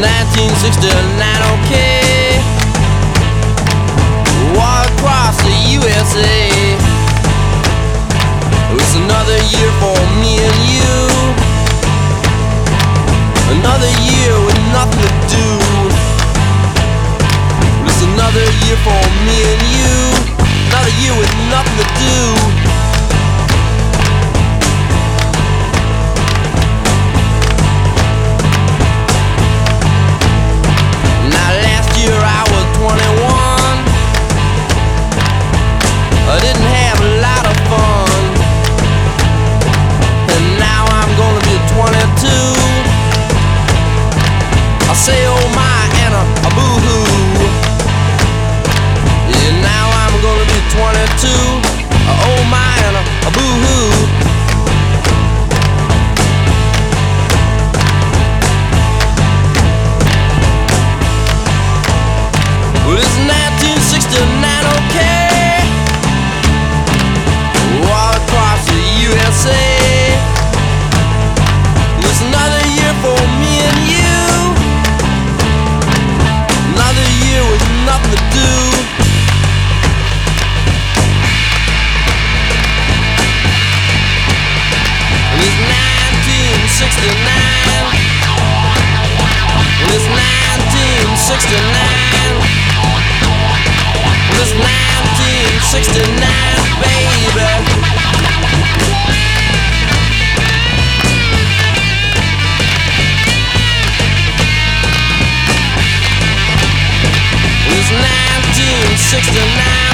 1969, okay. Across the USA. Another year for me and you. Another year with nothing to do. Another year for me and you. Another year with nothing to do. 69 1969, baby. 1969.